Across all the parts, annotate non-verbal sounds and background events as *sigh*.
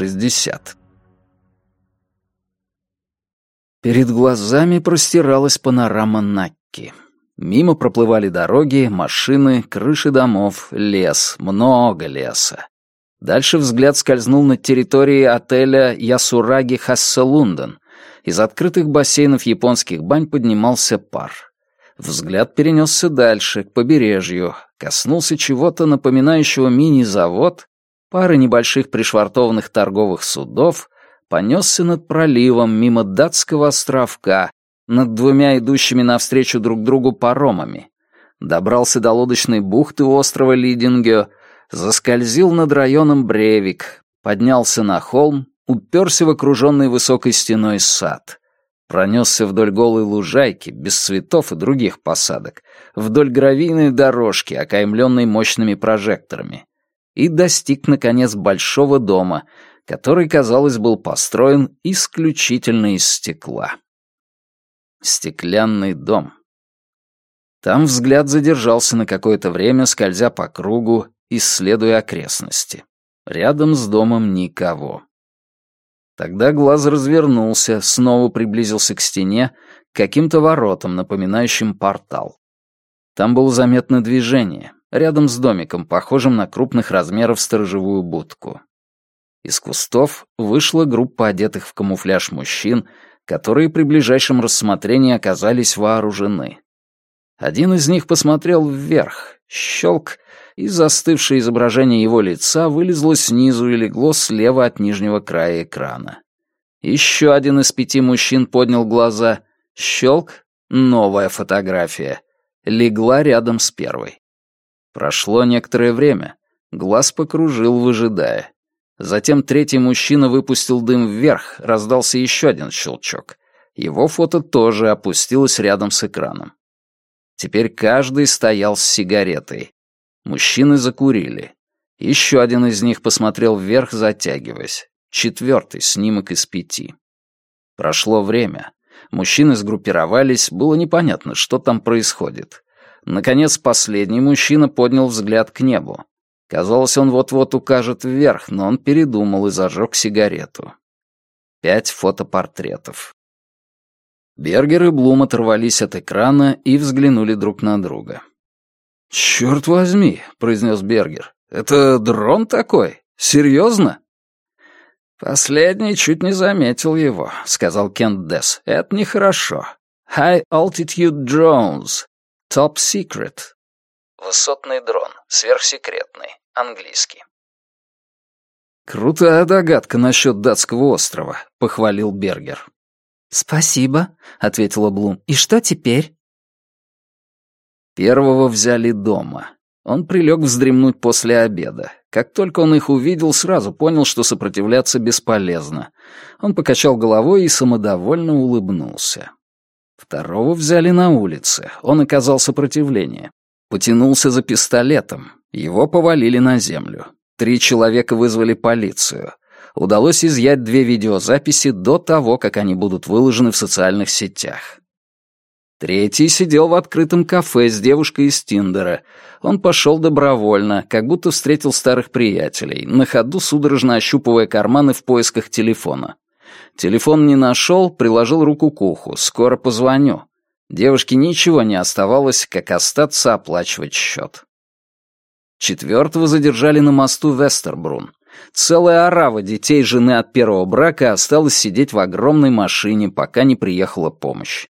60. Перед глазами простиралась панорама Накки. Мимо проплывали дороги, машины, крыши домов, лес, много леса. Дальше взгляд скользнул над территорией отеля Ясураги Хасселунден. Из открытых бассейнов японских бань поднимался пар. Взгляд перенесся дальше, к побережью, коснулся чего-то напоминающего мини-завод, пары небольших пришвартованных торговых судов, понесся над проливом мимо датского островка, над двумя идущими навстречу друг другу паромами. Добрался до лодочной бухты острова Лидингё, заскользил над районом Бревик, поднялся на холм, уперся в окруженный высокой стеной сад. Пронесся вдоль голой лужайки, без цветов и других посадок, вдоль гравийной дорожки, окаймленной мощными прожекторами. И достиг, наконец, большого дома, который, казалось, был построен исключительно из стекла. Стеклянный дом. Там взгляд задержался на какое-то время, скользя по кругу, исследуя окрестности. Рядом с домом никого. Тогда глаз развернулся, снова приблизился к стене, к каким-то воротам, напоминающим портал. Там было заметно движение, рядом с домиком, похожим на крупных размеров сторожевую будку. Из кустов вышла группа одетых в камуфляж мужчин, которые при ближайшем рассмотрении оказались вооружены. Один из них посмотрел вверх, щелк, и застывшее изображение его лица вылезло снизу и легло слева от нижнего края экрана. Еще один из пяти мужчин поднял глаза, щелк, новая фотография, легла рядом с первой. Прошло некоторое время, глаз покружил, выжидая. Затем третий мужчина выпустил дым вверх, раздался еще один щелчок. Его фото тоже опустилось рядом с экраном. Теперь каждый стоял с сигаретой. Мужчины закурили. Еще один из них посмотрел вверх, затягиваясь. Четвертый снимок из пяти. Прошло время. Мужчины сгруппировались, было непонятно, что там происходит. Наконец, последний мужчина поднял взгляд к небу. Казалось, он вот-вот укажет вверх, но он передумал и зажег сигарету. Пять фотопортретов. Бергер и Блум оторвались от экрана и взглянули друг на друга. «Черт возьми», — произнес Бергер, — «это дрон такой? Серьезно?» «Последний чуть не заметил его», — сказал Кент Десс. «Это нехорошо. High Altitude Drones. Top Secret». Высотный дрон, сверхсекретный. Английский. «Крутая догадка насчет датского острова», — похвалил Бергер. «Спасибо», — ответила Блум. «И что теперь?» Первого взяли дома. Он прилег вздремнуть после обеда. Как только он их увидел, сразу понял, что сопротивляться бесполезно. Он покачал головой и самодовольно улыбнулся. Второго взяли на улице. Он оказал сопротивление. Потянулся за пистолетом. Его повалили на землю. Три человека вызвали полицию. Удалось изъять две видеозаписи до того, как они будут выложены в социальных сетях. Третий сидел в открытом кафе с девушкой из Тиндера. Он пошел добровольно, как будто встретил старых приятелей, на ходу судорожно ощупывая карманы в поисках телефона. Телефон не нашел, приложил руку к уху. «Скоро позвоню». Девушке ничего не оставалось, как остаться оплачивать счет. Четвертого задержали на мосту Вестербрун. Целая орава детей жены от первого брака осталась сидеть в огромной машине, пока не приехала помощь.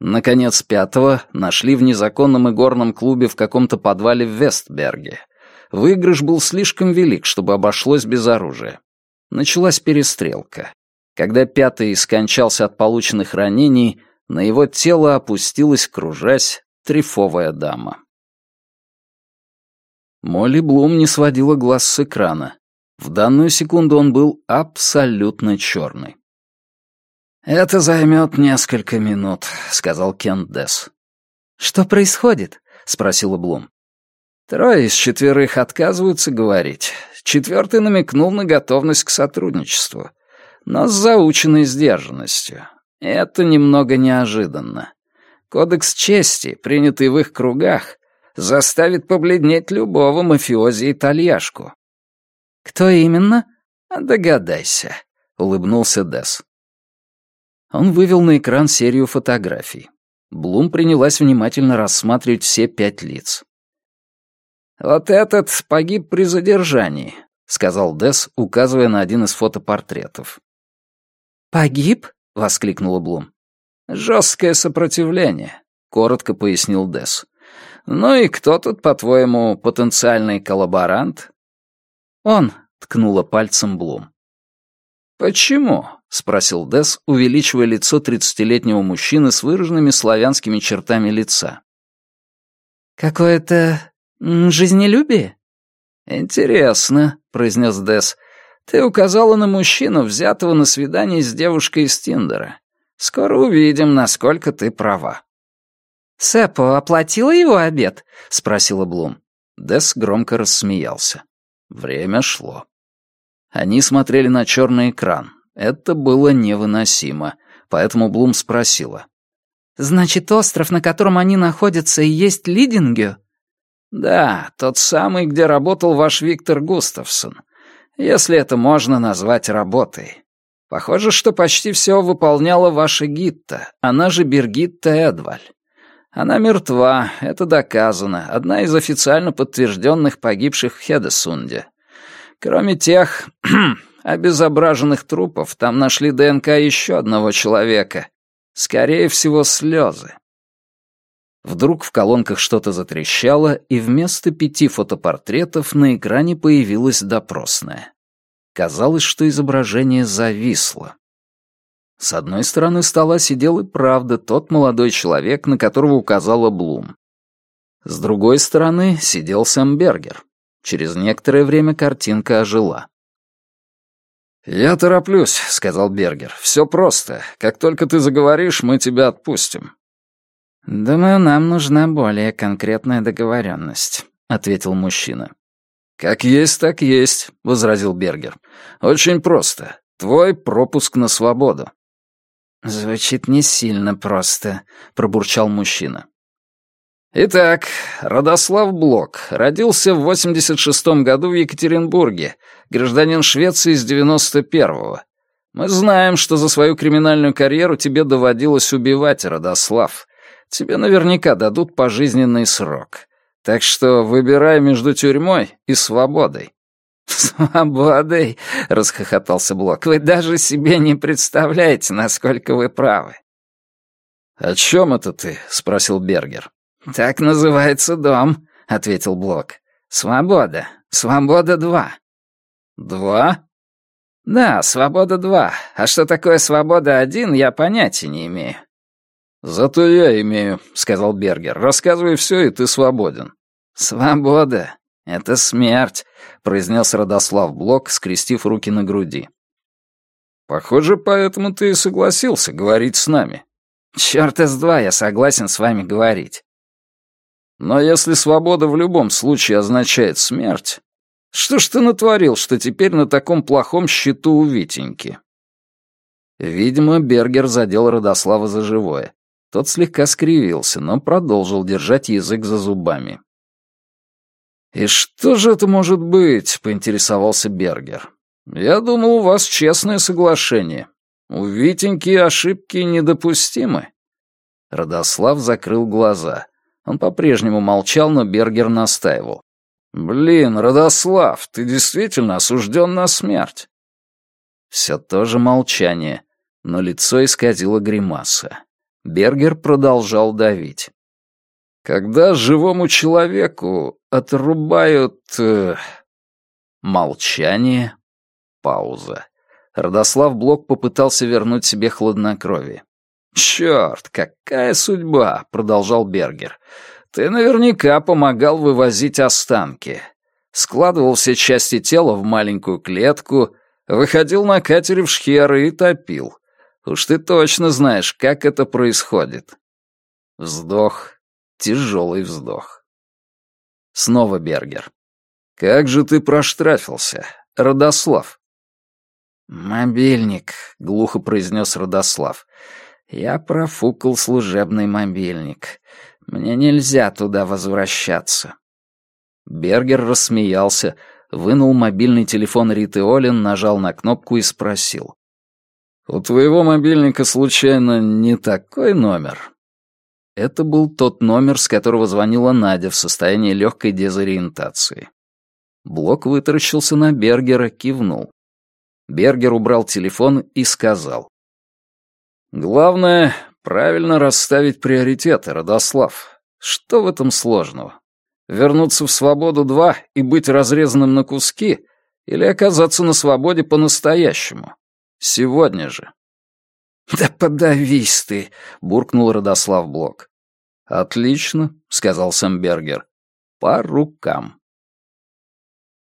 Наконец, пятого нашли в незаконном игорном клубе в каком-то подвале в Вестберге. Выигрыш был слишком велик, чтобы обошлось без оружия. Началась перестрелка. Когда пятый скончался от полученных ранений, на его тело опустилась, кружась, трифовая дама. Молли Блум не сводила глаз с экрана. В данную секунду он был абсолютно черный. «Это займет несколько минут», — сказал Кент Десс. «Что происходит?» — спросила Блум. Трое из четверых отказываются говорить. Четвертый намекнул на готовность к сотрудничеству, но с заученной сдержанностью. Это немного неожиданно. Кодекс чести, принятый в их кругах, заставит побледнеть любого мафиози-итальяшку. «Кто именно?» Догадайся, улыбнулся Дес. Он вывел на экран серию фотографий. Блум принялась внимательно рассматривать все пять лиц. «Вот этот погиб при задержании», — сказал Дес, указывая на один из фотопортретов. «Погиб?» — воскликнула Блум. «Жесткое сопротивление», — коротко пояснил Дес. «Ну и кто тут, по-твоему, потенциальный коллаборант?» «Он», — ткнула пальцем Блум. «Почему?» — спросил Дес, увеличивая лицо тридцатилетнего мужчины с выраженными славянскими чертами лица. «Какое-то жизнелюбие?» «Интересно», — произнес Дес. «Ты указала на мужчину, взятого на свидание с девушкой из Тиндера. Скоро увидим, насколько ты права». «Сэппо оплатила его обед?» — спросила Блум. Дес громко рассмеялся. Время шло. Они смотрели на черный экран. Это было невыносимо, поэтому Блум спросила. «Значит, остров, на котором они находятся, и есть Лидингю?» «Да, тот самый, где работал ваш Виктор Густавсон. Если это можно назвать работой. Похоже, что почти все выполняла ваша Гитта, она же Бергитта Эдваль. Она мертва, это доказано, одна из официально подтвержденных погибших в Хедесунде. Кроме тех *clears throat* обезображенных трупов, там нашли ДНК еще одного человека. Скорее всего, слезы. Вдруг в колонках что-то затрещало, и вместо пяти фотопортретов на экране появилась допросная. Казалось, что изображение зависло. С одной стороны стола сидел и правда тот молодой человек, на которого указала Блум. С другой стороны сидел Сэм Бергер. Через некоторое время картинка ожила. «Я тороплюсь», — сказал Бергер. «Все просто. Как только ты заговоришь, мы тебя отпустим». «Думаю, нам нужна более конкретная договоренность», — ответил мужчина. «Как есть, так есть», — возразил Бергер. «Очень просто. Твой пропуск на свободу». «Звучит не сильно просто», — пробурчал мужчина. Итак, Радослав Блок родился в 86-м году в Екатеринбурге, гражданин Швеции с 91-го. Мы знаем, что за свою криминальную карьеру тебе доводилось убивать, Радослав. Тебе наверняка дадут пожизненный срок. Так что выбирай между тюрьмой и свободой. «Свободой!» — расхохотался Блок. «Вы даже себе не представляете, насколько вы правы». «О чем это ты?» — спросил Бергер. «Так называется дом», — ответил Блок. «Свобода. Свобода-2». «Два?» «Да, свобода-2. А что такое свобода-1, я понятия не имею». «Зато я имею», — сказал Бергер. «Рассказывай все, и ты свободен». «Свобода. Это смерть», — произнес Родослав Блок, скрестив руки на груди. «Похоже, поэтому ты и согласился говорить с нами». «Чёрт из два, я согласен с вами говорить». Но если свобода в любом случае означает смерть, что ж ты натворил, что теперь на таком плохом счету у Витеньки?» Видимо, Бергер задел Родослава за живое. Тот слегка скривился, но продолжил держать язык за зубами. «И что же это может быть?» — поинтересовался Бергер. «Я думал, у вас честное соглашение. У Витеньки ошибки недопустимы». Родослав закрыл глаза. Он по-прежнему молчал, но Бергер настаивал. «Блин, Родослав, ты действительно осужден на смерть». Все то же молчание, но лицо исказило гримаса. Бергер продолжал давить. «Когда живому человеку отрубают...» э... Молчание, пауза. Родослав Блок попытался вернуть себе хладнокровие. «Черт, какая судьба!» — продолжал Бергер. «Ты наверняка помогал вывозить останки. Складывал все части тела в маленькую клетку, выходил на катере в шхеры и топил. Уж ты точно знаешь, как это происходит». Вздох, тяжелый вздох. Снова Бергер. «Как же ты проштрафился, Родослав?» «Мобильник», — глухо произнес Родослав. Я профукал служебный мобильник. Мне нельзя туда возвращаться. Бергер рассмеялся, вынул мобильный телефон Риты Олин, нажал на кнопку и спросил. «У твоего мобильника, случайно, не такой номер?» Это был тот номер, с которого звонила Надя в состоянии легкой дезориентации. Блок вытаращился на Бергера, кивнул. Бергер убрал телефон и сказал. «Главное, правильно расставить приоритеты, Родослав. Что в этом сложного? Вернуться в свободу-2 и быть разрезанным на куски или оказаться на свободе по-настоящему? Сегодня же». «Да подавись ты!» — буркнул Родослав Блок. «Отлично», — сказал Сэмбергер. «По рукам».